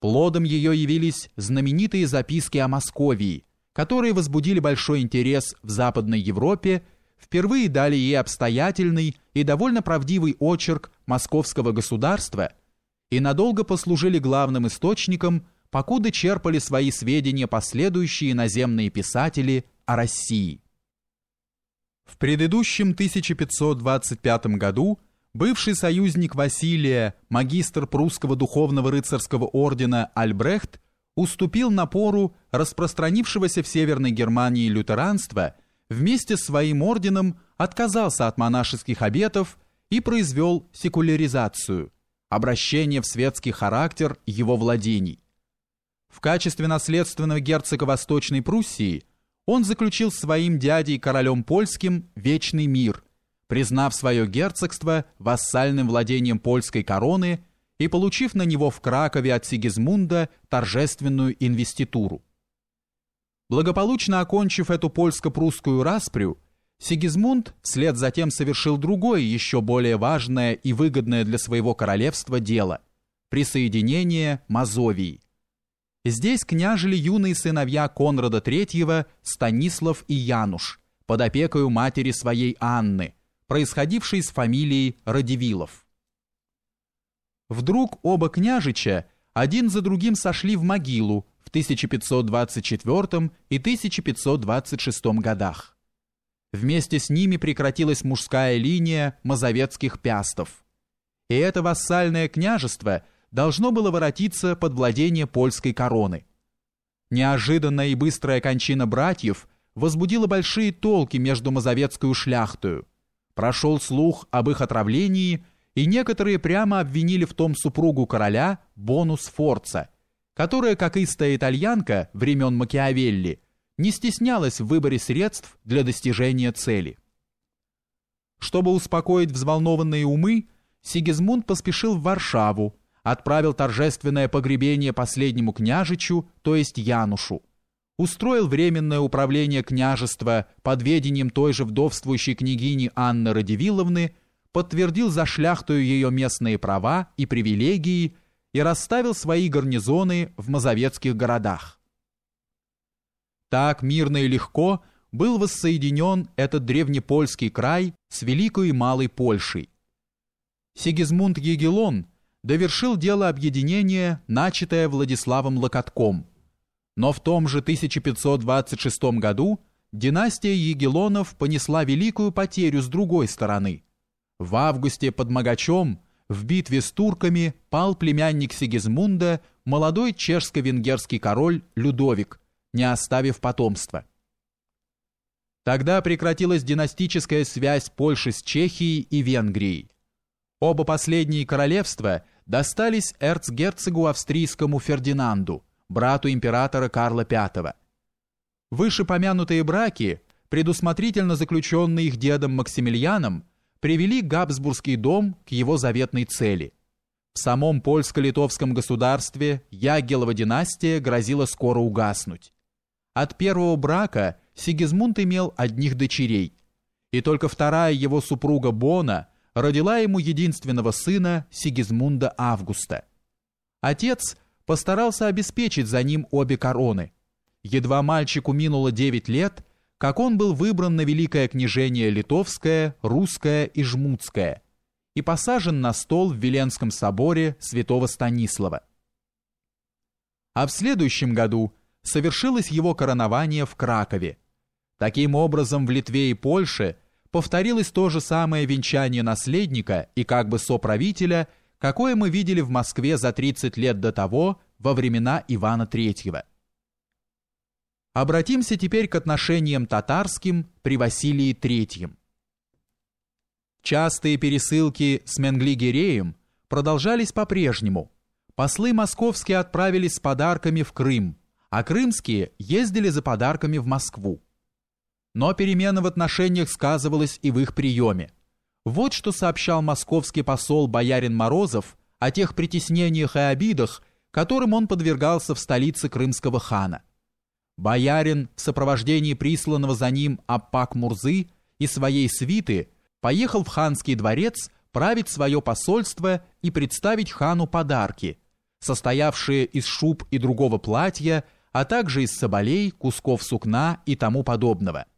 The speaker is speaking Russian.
Плодом ее явились знаменитые записки о Московии, которые возбудили большой интерес в Западной Европе, впервые дали ей обстоятельный и довольно правдивый очерк московского государства и надолго послужили главным источником, покуда черпали свои сведения последующие наземные писатели о России. В предыдущем 1525 году бывший союзник Василия, магистр прусского духовного рыцарского ордена Альбрехт, уступил напору распространившегося в Северной Германии лютеранства, вместе с своим орденом отказался от монашеских обетов и произвел секуляризацию, обращение в светский характер его владений. В качестве наследственного герцога Восточной Пруссии он заключил с своим дядей королем польским вечный мир, признав свое герцогство вассальным владением польской короны и получив на него в Кракове от Сигизмунда торжественную инвеституру. Благополучно окончив эту польско-прусскую распрю, Сигизмунд вслед за тем совершил другое, еще более важное и выгодное для своего королевства дело – присоединение Мазовии – Здесь княжили юные сыновья Конрада III Станислав и Януш под опекою матери своей Анны, происходившей с фамилией Радивилов. Вдруг оба княжича один за другим сошли в могилу в 1524 и 1526 годах. Вместе с ними прекратилась мужская линия мазовецких пястов. И это вассальное княжество – должно было воротиться под владение польской короны. Неожиданная и быстрая кончина братьев возбудила большие толки между мазовецкую шляхтою. Прошел слух об их отравлении, и некоторые прямо обвинили в том супругу короля Бонус Форца, которая, как истая итальянка времен Макиавелли, не стеснялась в выборе средств для достижения цели. Чтобы успокоить взволнованные умы, Сигизмунд поспешил в Варшаву, отправил торжественное погребение последнему княжичу, то есть Янушу, устроил временное управление княжества под ведением той же вдовствующей княгини Анны Радивиловны, подтвердил за шляхтою ее местные права и привилегии и расставил свои гарнизоны в мазовецких городах. Так мирно и легко был воссоединен этот древнепольский край с Великой и Малой Польшей. Сигизмунд Егелон – довершил дело объединения, начатое Владиславом Локотком. Но в том же 1526 году династия Егелонов понесла великую потерю с другой стороны. В августе под Магачом в битве с турками пал племянник Сигизмунда, молодой чешско-венгерский король Людовик, не оставив потомства. Тогда прекратилась династическая связь Польши с Чехией и Венгрией. Оба последние королевства достались эрцгерцогу австрийскому Фердинанду, брату императора Карла V. Вышепомянутые браки, предусмотрительно заключенные их дедом Максимилианом, привели Габсбургский дом к его заветной цели. В самом польско-литовском государстве Ягелова династия грозила скоро угаснуть. От первого брака Сигизмунд имел одних дочерей, и только вторая его супруга Бона – родила ему единственного сына Сигизмунда Августа. Отец постарался обеспечить за ним обе короны. Едва мальчику минуло 9 лет, как он был выбран на великое княжение литовское, русское и жмутское и посажен на стол в Веленском соборе святого Станислава. А в следующем году совершилось его коронование в Кракове. Таким образом, в Литве и Польше – повторилось то же самое венчание наследника и как бы соправителя, какое мы видели в Москве за 30 лет до того, во времена Ивана III. Обратимся теперь к отношениям татарским при Василии III. Частые пересылки с Менгли-Гиреем продолжались по-прежнему. Послы московские отправились с подарками в Крым, а крымские ездили за подарками в Москву. Но перемена в отношениях сказывалась и в их приеме. Вот что сообщал московский посол боярин Морозов о тех притеснениях и обидах, которым он подвергался в столице крымского хана. Боярин в сопровождении присланного за ним Аппак Мурзы и своей свиты поехал в ханский дворец править свое посольство и представить хану подарки, состоявшие из шуб и другого платья, а также из соболей, кусков сукна и тому подобного –